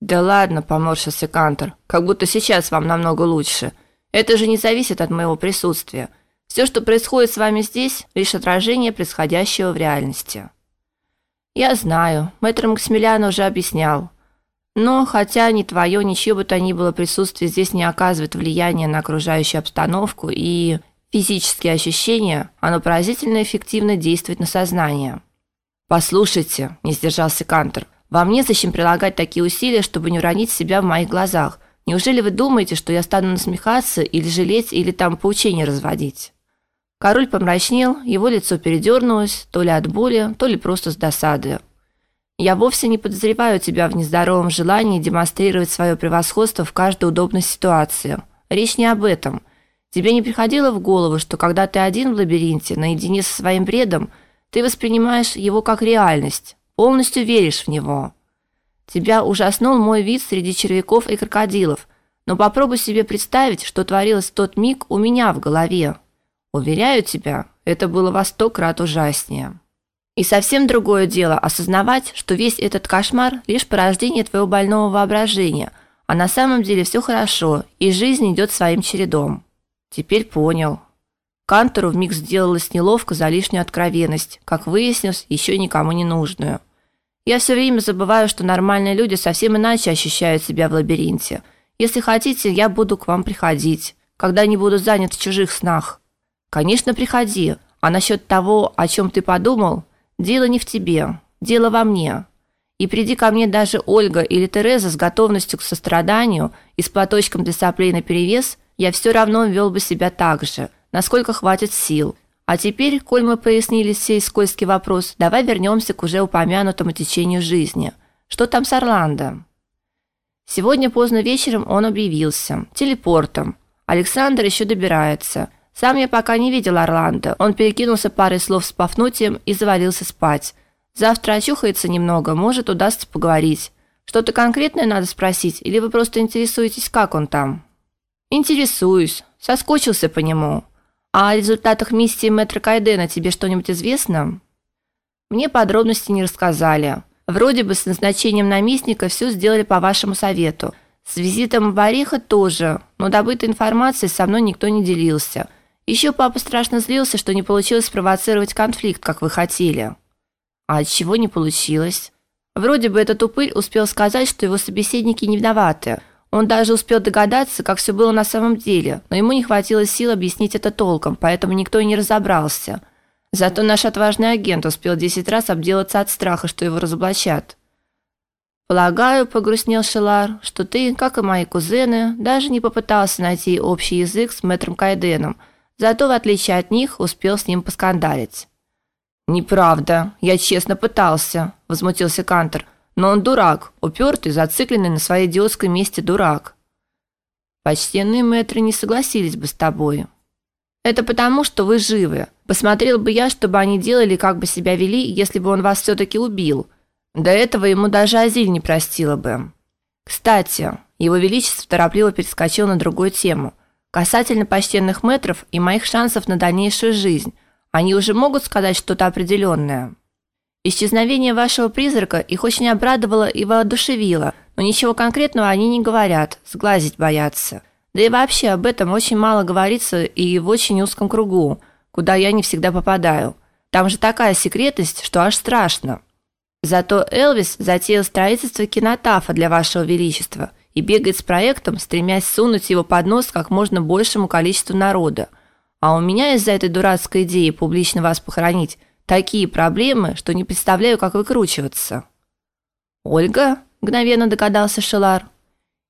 Да ладно, поморщился Кантор. Как будто сейчас вам намного лучше. Это же не зависит от моего присутствия. Все, что происходит с вами здесь, лишь отражение происходящего в реальности. Я знаю, мэтр Максимилиан уже объяснял. Но хотя ни твое, ни чье бы то ни было присутствие здесь не оказывает влияния на окружающую обстановку и физические ощущения, оно поразительно эффективно действует на сознание. Послушайте, не сдержался Кантер. Вам не зачем прилагать такие усилия, чтобы не уронить себя в моих глазах. Неужели вы думаете, что я стану насмехаться или жалеть, или там поучения разводить? Король помрачнел, его лицо передернулось, то ли от боли, то ли просто с досады. Я вовсе не подозреваю тебя в нездоровом желании демонстрировать свое превосходство в каждой удобной ситуации. Речь не об этом. Тебе не приходило в голову, что когда ты один в лабиринте, наедине со своим бредом, ты воспринимаешь его как реальность, полностью веришь в него. Тебя ужаснул мой вид среди червяков и крокодилов, но попробуй себе представить, что творилось в тот миг у меня в голове. Уверяю тебя, это было во сто крат ужаснее. И совсем другое дело осознавать, что весь этот кошмар лишь порождение твоего больного воображения, а на самом деле все хорошо, и жизнь идет своим чередом. Теперь понял. Кантору вмиг сделалось неловко за лишнюю откровенность, как выяснилось, еще никому не нужную. Я все время забываю, что нормальные люди совсем иначе ощущают себя в лабиринте. Если хотите, я буду к вам приходить, когда не буду занят в чужих снах. Конечно, приходи. А насчет того, о чем ты подумал, дело не в тебе, дело во мне. И приди ко мне даже Ольга или Тереза с готовностью к состраданию и с платочком для соплей наперевес, я все равно вел бы себя так же, насколько хватит сил. А теперь, коль мы пояснили сей скользкий вопрос, давай вернемся к уже упомянутому течению жизни. Что там с Орландо? Сегодня поздно вечером он объявился телепортом. Александр еще добирается. Сам я пока не видел Орландо. Он перекинулся парой слов с Пафнутием и завалился спать. Завтра очухается немного, может, удастся поговорить. Что-то конкретное надо спросить или вы просто интересуетесь, как он там? Интересуюсь. Соскучился по нему. А о результатах миссии Мэтра Кайдена тебе что-нибудь известно? Мне подробности не рассказали. Вроде бы с назначением наместника все сделали по вашему совету. С визитом в Ореха тоже, но добытой информацией со мной никто не делился. Еще папа страшно злился, что не получилось спровоцировать конфликт, как вы хотели. А от чего не получилось? Вроде бы этот упырь успел сказать, что его собеседники не виноваты. Он даже успел догадаться, как все было на самом деле, но ему не хватило сил объяснить это толком, поэтому никто и не разобрался. Зато наш отважный агент успел десять раз обделаться от страха, что его разоблачат. Полагаю, погрустнел Шелар, что ты, как и мои кузены, даже не попытался найти общий язык с мэтром Кайденом – Зато в отличие от них успел с ним поскандалить. Неправда, я честно пытался, возмутился Кантер. Но он дурак, упертый, зацикленный на своей идиотской месте дурак. Почтенные мэтры не согласились бы с тобой. Это потому, что вы живы. Посмотрел бы я, чтобы они делали, как бы себя вели, если бы он вас все таки убил. До этого ему даже Азиль не простила бы. Кстати, его величество торопливо перескочил на другую тему. Касательно почтенных метров и моих шансов на дальнейшую жизнь, они уже могут сказать что-то определенное. Исчезновение вашего призрака их очень обрадовало и воодушевило, но ничего конкретного они не говорят, сглазить боятся. Да и вообще об этом очень мало говорится и в очень узком кругу, куда я не всегда попадаю. Там же такая секретность, что аж страшно. Зато Элвис затеял строительство кинотафа для вашего величества – и бегает с проектом, стремясь сунуть его под нос как можно большему количеству народа. А у меня из-за этой дурацкой идеи публично вас похоронить такие проблемы, что не представляю, как выкручиваться. Ольга, мгновенно догадался Шелар.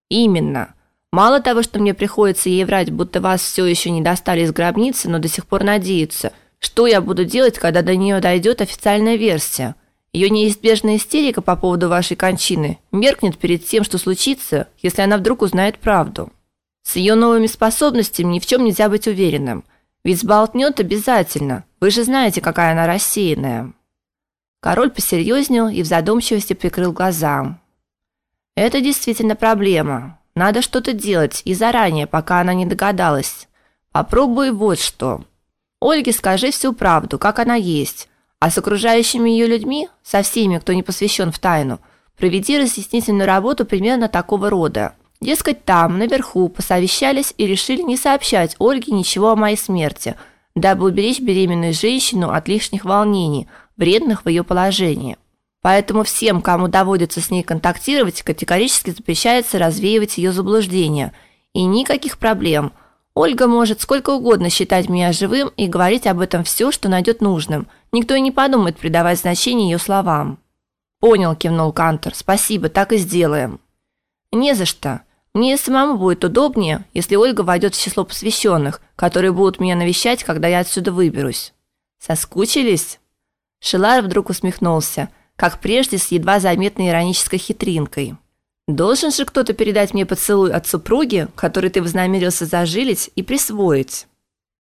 Именно. Мало того, что мне приходится ей врать, будто вас все еще не достали из гробницы, но до сих пор надеются. Что я буду делать, когда до нее дойдет официальная версия? Ее неизбежная истерика по поводу вашей кончины меркнет перед тем, что случится, если она вдруг узнает правду. С ее новыми способностями ни в чем нельзя быть уверенным. Ведь сболтнет обязательно. Вы же знаете, какая она рассеянная. Король посерьезнел и в задумчивости прикрыл глаза. Это действительно проблема. Надо что-то делать и заранее, пока она не догадалась. Попробуй вот что. Ольге скажи всю правду, как она есть. А с окружающими ее людьми, со всеми, кто не посвящен в тайну, Проведи разъяснительную работу примерно такого рода. Дескать, там, наверху, посовещались и решили не сообщать Ольге ничего о моей смерти, дабы уберечь беременную женщину от лишних волнений, вредных в ее положении. Поэтому всем, кому доводится с ней контактировать, категорически запрещается развеивать ее заблуждения. И никаких проблем. Ольга может сколько угодно считать меня живым и говорить об этом все, что найдет нужным. Никто и не подумает придавать значение ее словам. Понял, кивнул Кантер. Спасибо, так и сделаем. Не за что. Мне самому будет удобнее, если Ольга войдет в число посвященных, которые будут меня навещать, когда я отсюда выберусь. Соскучились? Шилар вдруг усмехнулся как прежде с едва заметной иронической хитринкой. Должен же кто-то передать мне поцелуй от супруги, который ты вознамерился зажилить и присвоить.